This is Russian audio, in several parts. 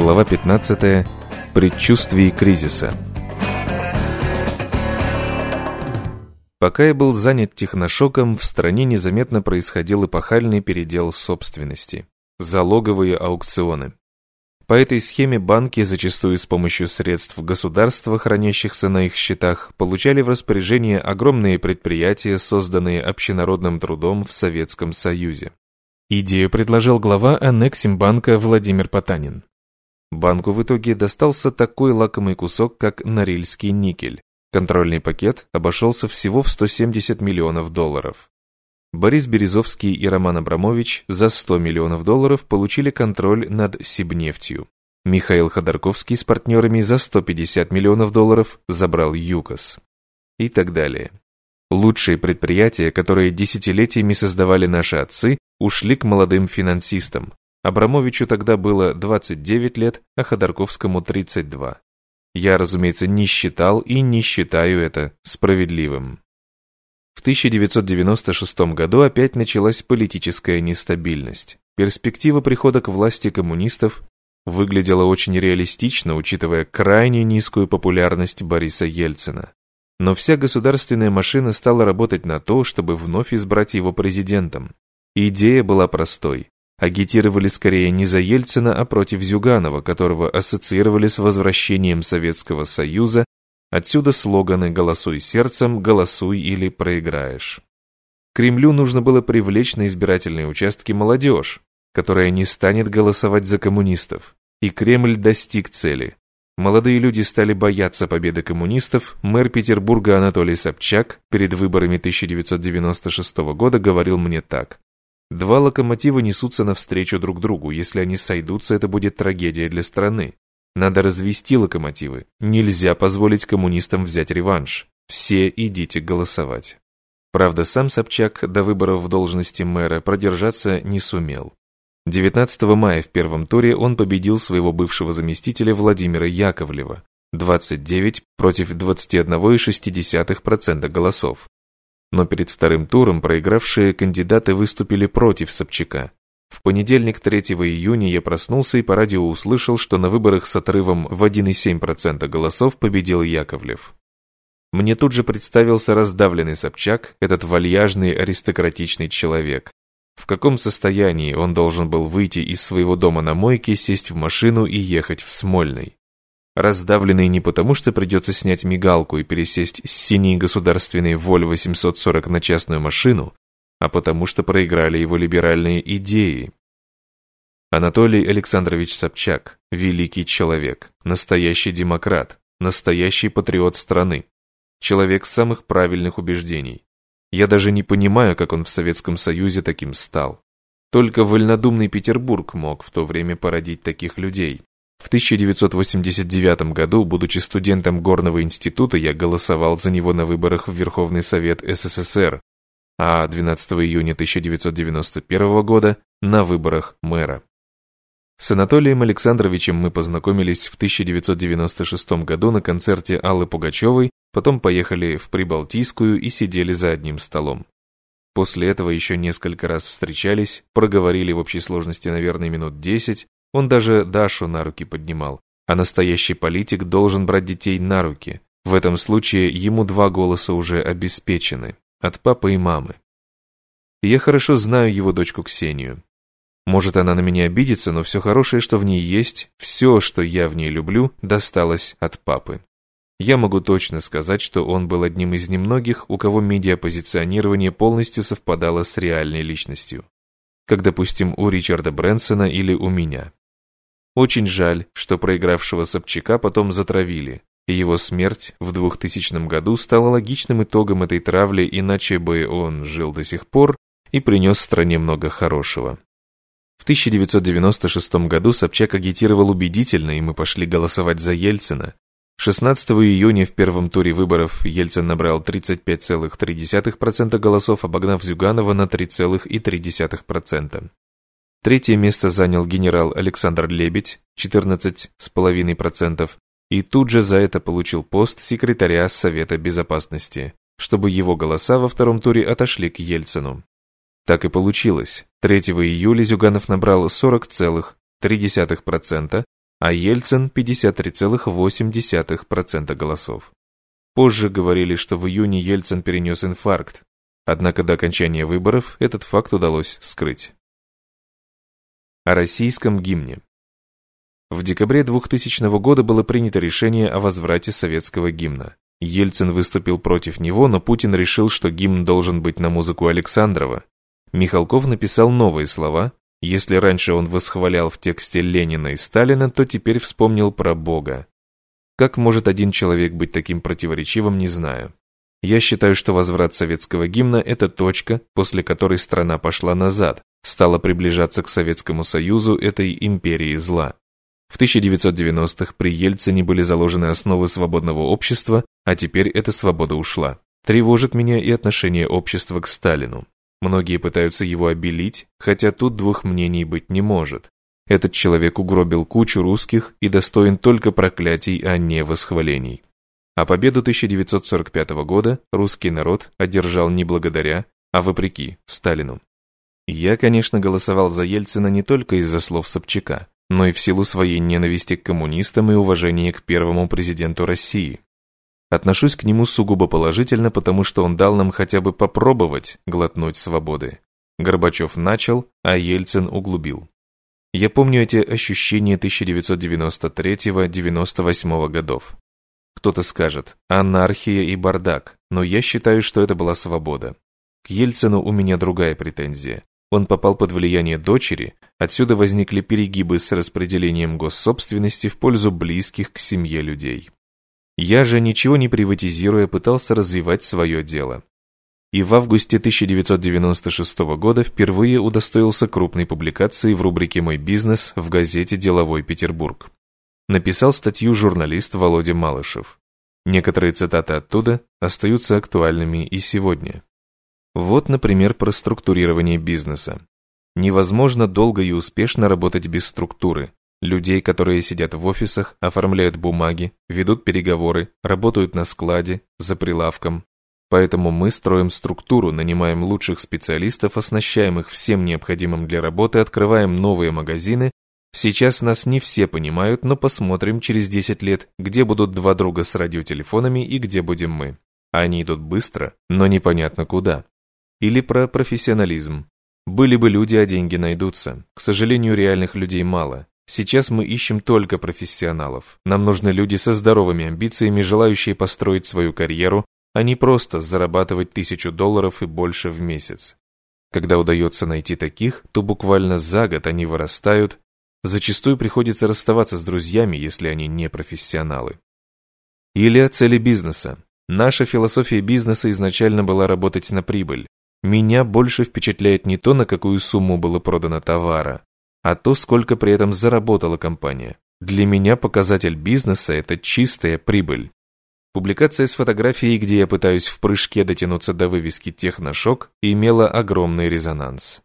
Глава 15. Предчувствие кризиса. Пока я был занят техношоком, в стране незаметно происходил эпохальный передел собственности. Залоговые аукционы. По этой схеме банки, зачастую с помощью средств государства, хранящихся на их счетах, получали в распоряжение огромные предприятия, созданные общенародным трудом в Советском Союзе. Идею предложил глава Аннексимбанка Владимир Потанин. Банку в итоге достался такой лакомый кусок, как Норильский никель. Контрольный пакет обошелся всего в 170 миллионов долларов. Борис Березовский и Роман Абрамович за 100 миллионов долларов получили контроль над Сибнефтью. Михаил Ходорковский с партнерами за 150 миллионов долларов забрал ЮКОС. И так далее. Лучшие предприятия, которые десятилетиями создавали наши отцы, ушли к молодым финансистам. Абрамовичу тогда было 29 лет, а Ходорковскому 32. Я, разумеется, не считал и не считаю это справедливым. В 1996 году опять началась политическая нестабильность. Перспектива прихода к власти коммунистов выглядела очень реалистично, учитывая крайне низкую популярность Бориса Ельцина. Но вся государственная машина стала работать на то, чтобы вновь избрать его президентом. Идея была простой. Агитировали скорее не за Ельцина, а против Зюганова, которого ассоциировали с возвращением Советского Союза Отсюда слоганы «Голосуй сердцем», «Голосуй или проиграешь». Кремлю нужно было привлечь на избирательные участки молодежь, которая не станет голосовать за коммунистов. И Кремль достиг цели. Молодые люди стали бояться победы коммунистов. Мэр Петербурга Анатолий Собчак перед выборами 1996 года говорил мне так. «Два локомотива несутся навстречу друг другу. Если они сойдутся, это будет трагедия для страны. Надо развести локомотивы. Нельзя позволить коммунистам взять реванш. Все идите голосовать. Правда, сам Собчак до выборов в должности мэра продержаться не сумел. 19 мая в первом туре он победил своего бывшего заместителя Владимира Яковлева 29 против 21,6% голосов. Но перед вторым туром проигравшие кандидаты выступили против Собчака в понедельник 3 июня я проснулся и по радио услышал, что на выборах с отрывом в 1,7% голосов победил Яковлев. Мне тут же представился раздавленный Собчак, этот вальяжный аристократичный человек. В каком состоянии он должен был выйти из своего дома на мойке, сесть в машину и ехать в Смольный? Раздавленный не потому, что придется снять мигалку и пересесть с синей государственной Воль-840 на частную машину, а потому что проиграли его либеральные идеи. Анатолий Александрович Собчак – великий человек, настоящий демократ, настоящий патриот страны, человек самых правильных убеждений. Я даже не понимаю, как он в Советском Союзе таким стал. Только вольнодумный Петербург мог в то время породить таких людей. В 1989 году, будучи студентом Горного института, я голосовал за него на выборах в Верховный Совет СССР, а 12 июня 1991 года на выборах мэра. С Анатолием Александровичем мы познакомились в 1996 году на концерте Аллы Пугачевой, потом поехали в Прибалтийскую и сидели за одним столом. После этого еще несколько раз встречались, проговорили в общей сложности, наверное, минут 10, он даже Дашу на руки поднимал. А настоящий политик должен брать детей на руки. В этом случае ему два голоса уже обеспечены. От папы и мамы. Я хорошо знаю его дочку Ксению. Может, она на меня обидится, но все хорошее, что в ней есть, все, что я в ней люблю, досталось от папы. Я могу точно сказать, что он был одним из немногих, у кого медиапозиционирование полностью совпадало с реальной личностью. Как, допустим, у Ричарда Брэнсона или у меня. Очень жаль, что проигравшего Собчака потом затравили, и его смерть в 2000 году стала логичным итогом этой травли, иначе бы он жил до сих пор и принес стране много хорошего. В 1996 году Собчак агитировал убедительно, и мы пошли голосовать за Ельцина. 16 июня в первом туре выборов Ельцин набрал 35,3% голосов, обогнав Зюганова на 3,3%. Третье место занял генерал Александр Лебедь, 14,5%, и тут же за это получил пост секретаря Совета Безопасности, чтобы его голоса во втором туре отошли к Ельцину. Так и получилось. 3 июля Зюганов набрал 40,3%, а Ельцин 53,8% голосов. Позже говорили, что в июне Ельцин перенес инфаркт, однако до окончания выборов этот факт удалось скрыть. О российском гимне. В декабре 2000 года было принято решение о возврате советского гимна. Ельцин выступил против него, но Путин решил, что гимн должен быть на музыку Александрова. Михалков написал новые слова. Если раньше он восхвалял в тексте Ленина и Сталина, то теперь вспомнил про Бога. Как может один человек быть таким противоречивым, не знаю. Я считаю, что возврат советского гимна – это точка, после которой страна пошла назад, стала приближаться к Советскому Союзу этой империи зла. В 1990-х при Ельцине были заложены основы свободного общества, а теперь эта свобода ушла. Тревожит меня и отношение общества к Сталину. Многие пытаются его обелить, хотя тут двух мнений быть не может. Этот человек угробил кучу русских и достоин только проклятий, а не восхвалений. А победу 1945 года русский народ одержал не благодаря, а вопреки Сталину. Я, конечно, голосовал за Ельцина не только из-за слов Собчака но и в силу своей ненависти к коммунистам и уважения к первому президенту России. Отношусь к нему сугубо положительно, потому что он дал нам хотя бы попробовать глотнуть свободы. Горбачев начал, а Ельцин углубил. Я помню эти ощущения 1993-98 годов. Кто-то скажет «анархия и бардак», но я считаю, что это была свобода. К Ельцину у меня другая претензия. Он попал под влияние дочери, отсюда возникли перегибы с распределением госсобственности в пользу близких к семье людей. Я же, ничего не приватизируя, пытался развивать свое дело. И в августе 1996 года впервые удостоился крупной публикации в рубрике «Мой бизнес» в газете «Деловой Петербург». Написал статью журналист Володя Малышев. Некоторые цитаты оттуда остаются актуальными и сегодня. Вот, например, про структурирование бизнеса. Невозможно долго и успешно работать без структуры. Людей, которые сидят в офисах, оформляют бумаги, ведут переговоры, работают на складе, за прилавком. Поэтому мы строим структуру, нанимаем лучших специалистов, оснащаем их всем необходимым для работы, открываем новые магазины. Сейчас нас не все понимают, но посмотрим через 10 лет, где будут два друга с радиотелефонами и где будем мы. Они идут быстро, но непонятно куда. Или про профессионализм. Были бы люди, а деньги найдутся. К сожалению, реальных людей мало. Сейчас мы ищем только профессионалов. Нам нужны люди со здоровыми амбициями, желающие построить свою карьеру, а не просто зарабатывать тысячу долларов и больше в месяц. Когда удается найти таких, то буквально за год они вырастают. Зачастую приходится расставаться с друзьями, если они не профессионалы. Или о цели бизнеса. Наша философия бизнеса изначально была работать на прибыль. Меня больше впечатляет не то, на какую сумму было продано товара, а то, сколько при этом заработала компания. Для меня показатель бизнеса – это чистая прибыль. Публикация с фотографией, где я пытаюсь в прыжке дотянуться до вывески «Техношок», имела огромный резонанс.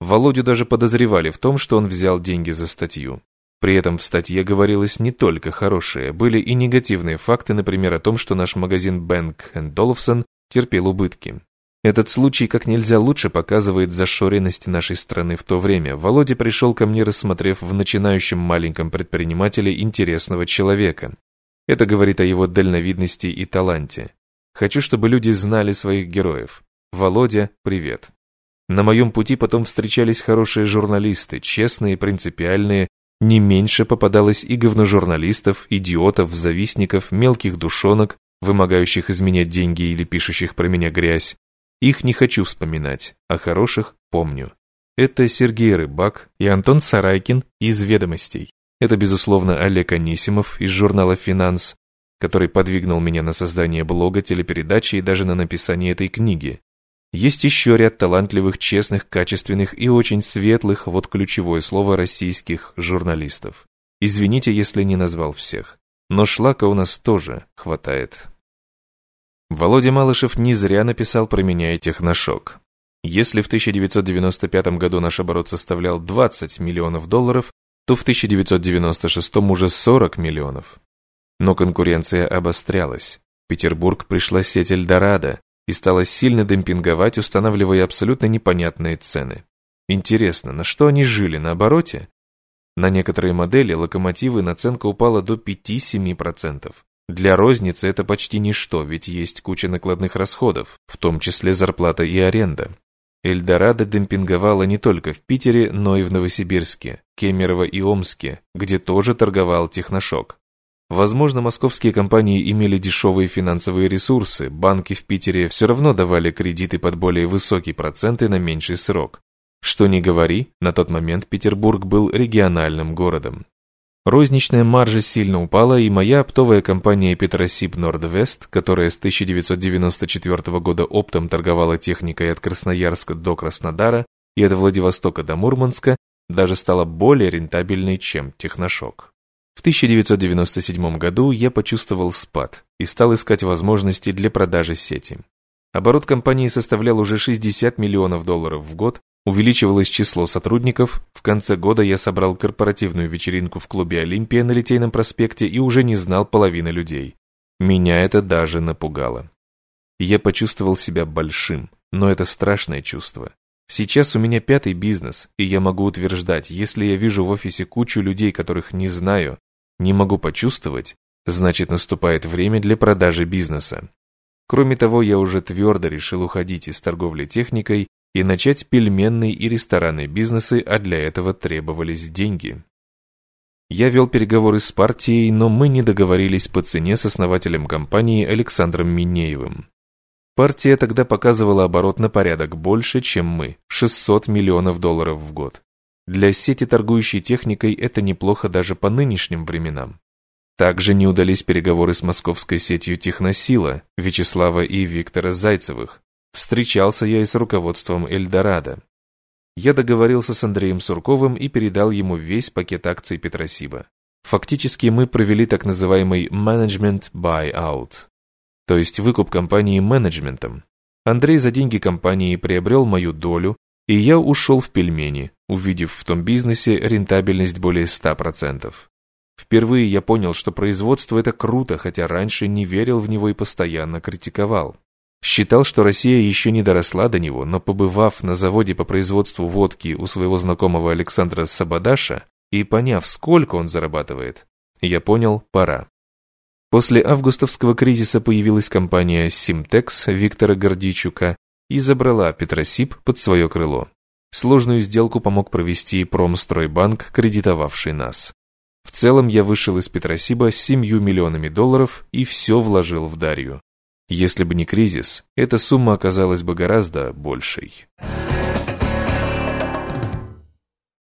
Володю даже подозревали в том, что он взял деньги за статью. При этом в статье говорилось не только хорошее, были и негативные факты, например, о том, что наш магазин Bank Olufsen терпел убытки. Этот случай как нельзя лучше показывает зашоренность нашей страны в то время. Володя пришел ко мне, рассмотрев в начинающем маленьком предпринимателе интересного человека. Это говорит о его дальновидности и таланте. Хочу, чтобы люди знали своих героев. Володя, привет. На моем пути потом встречались хорошие журналисты, честные, принципиальные. Не меньше попадалось и говножурналистов, идиотов, завистников, мелких душонок, вымогающих из меня деньги или пишущих про меня грязь. Их не хочу вспоминать, а хороших помню. Это Сергей Рыбак и Антон Сарайкин из «Ведомостей». Это, безусловно, Олег Анисимов из журнала «Финанс», который подвигнул меня на создание блога, телепередачи и даже на написание этой книги. Есть еще ряд талантливых, честных, качественных и очень светлых, вот ключевое слово, российских журналистов. Извините, если не назвал всех. Но шлака у нас тоже хватает. Володя Малышев не зря написал про меня и техношок. Если в 1995 году наш оборот составлял 20 миллионов долларов, то в 1996 уже 40 миллионов. Но конкуренция обострялась. Петербург пришла сеть Эльдорадо и стала сильно демпинговать, устанавливая абсолютно непонятные цены. Интересно, на что они жили, на обороте? На некоторые модели локомотивы наценка упала до 5-7%. Для розницы это почти ничто, ведь есть куча накладных расходов, в том числе зарплата и аренда. Эльдорадо демпинговала не только в Питере, но и в Новосибирске, Кемерово и Омске, где тоже торговал Техношок. Возможно, московские компании имели дешевые финансовые ресурсы, банки в Питере все равно давали кредиты под более высокие проценты на меньший срок. Что ни говори, на тот момент Петербург был региональным городом. Розничная маржа сильно упала, и моя оптовая компания Петросип Нордвест, которая с 1994 года оптом торговала техникой от Красноярска до Краснодара и от Владивостока до Мурманска, даже стала более рентабельной, чем Техношок. В 1997 году я почувствовал спад и стал искать возможности для продажи сети. Оборот компании составлял уже 60 миллионов долларов в год, Увеличивалось число сотрудников. В конце года я собрал корпоративную вечеринку в клубе «Олимпия» на Литейном проспекте и уже не знал половины людей. Меня это даже напугало. Я почувствовал себя большим, но это страшное чувство. Сейчас у меня пятый бизнес, и я могу утверждать, если я вижу в офисе кучу людей, которых не знаю, не могу почувствовать, значит наступает время для продажи бизнеса. Кроме того, я уже твердо решил уходить из торговли техникой и начать пельменный и ресторанный бизнесы, а для этого требовались деньги. Я вел переговоры с партией, но мы не договорились по цене с основателем компании Александром Минеевым. Партия тогда показывала оборот на порядок больше, чем мы – 600 миллионов долларов в год. Для сети, торгующей техникой, это неплохо даже по нынешним временам. Также не удались переговоры с московской сетью «Техносила» Вячеслава и Виктора Зайцевых, Встречался я и с руководством Эльдорадо. Я договорился с Андреем Сурковым и передал ему весь пакет акций Петросиба. Фактически мы провели так называемый management buyout, то есть выкуп компании менеджментом. Андрей за деньги компании приобрел мою долю, и я ушел в пельмени, увидев в том бизнесе рентабельность более 100%. Впервые я понял, что производство это круто, хотя раньше не верил в него и постоянно критиковал. Считал, что Россия еще не доросла до него, но побывав на заводе по производству водки у своего знакомого Александра Сабадаша и поняв, сколько он зарабатывает, я понял, пора. После августовского кризиса появилась компания Симтекс Виктора Гордичука и забрала Петросип под свое крыло. Сложную сделку помог провести Промстройбанк, кредитовавший нас. В целом я вышел из Петросиба с 7 миллионами долларов и все вложил в Дарью. Если бы не кризис, эта сумма оказалась бы гораздо большей.